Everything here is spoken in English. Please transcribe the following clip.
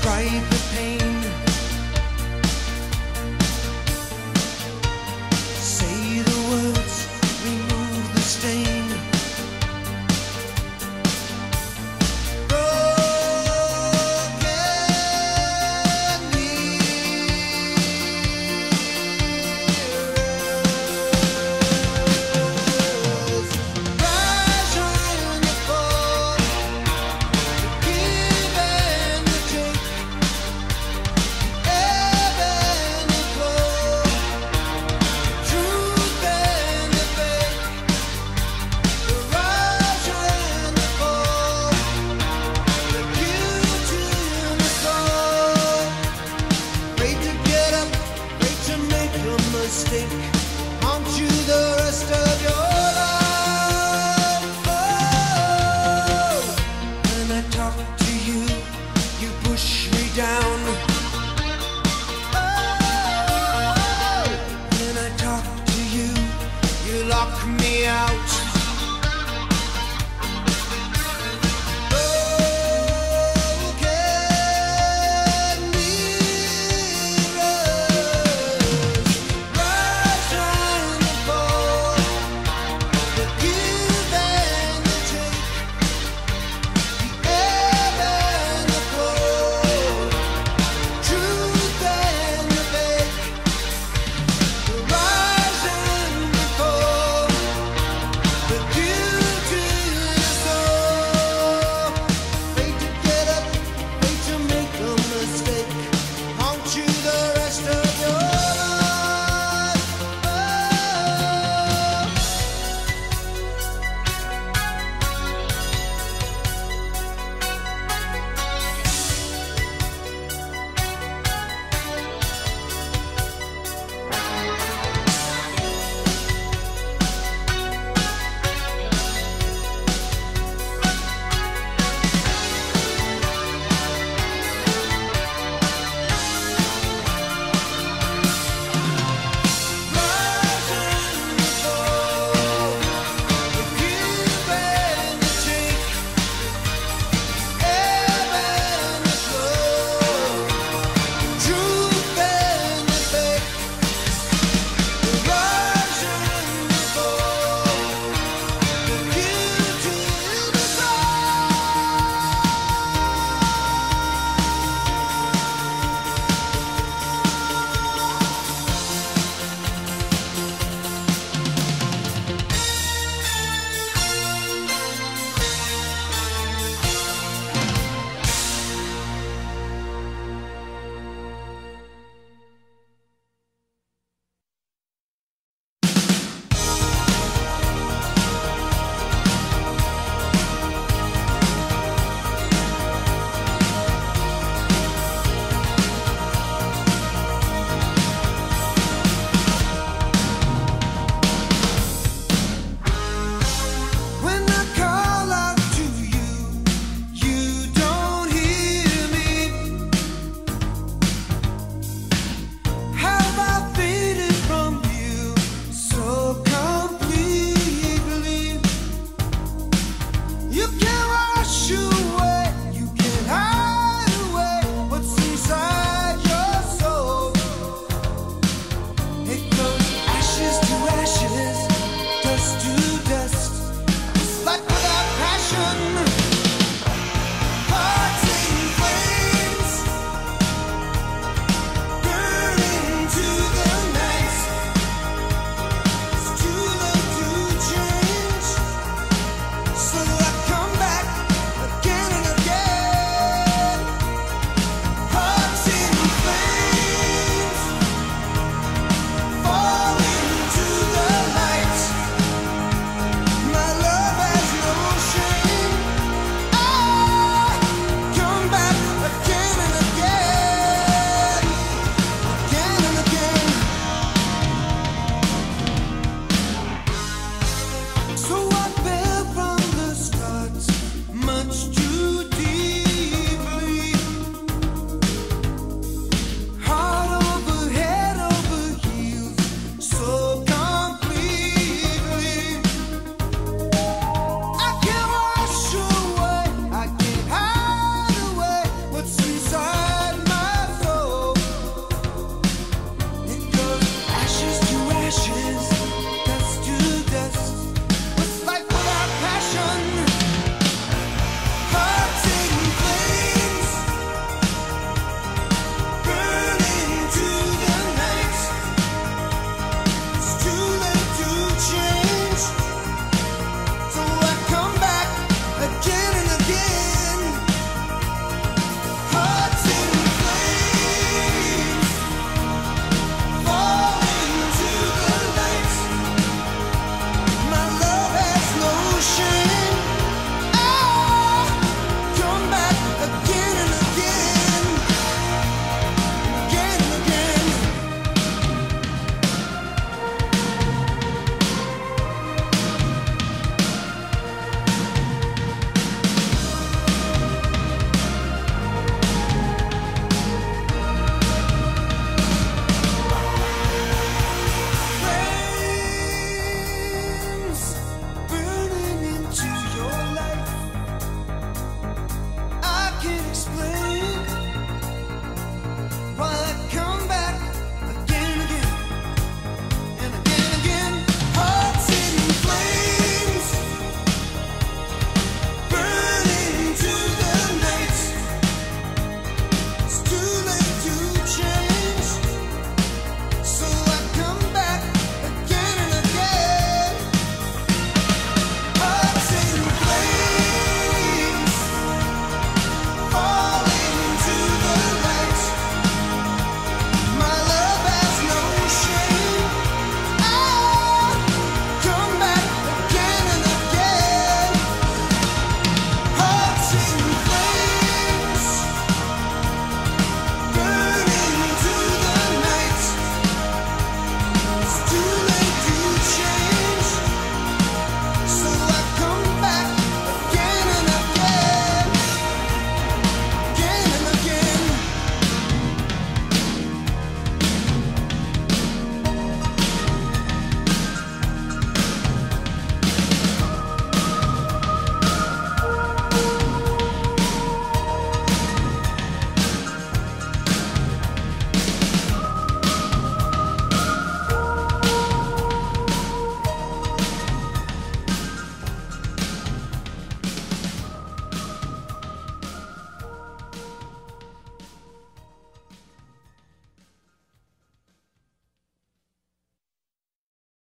describe the pain. Lock me out.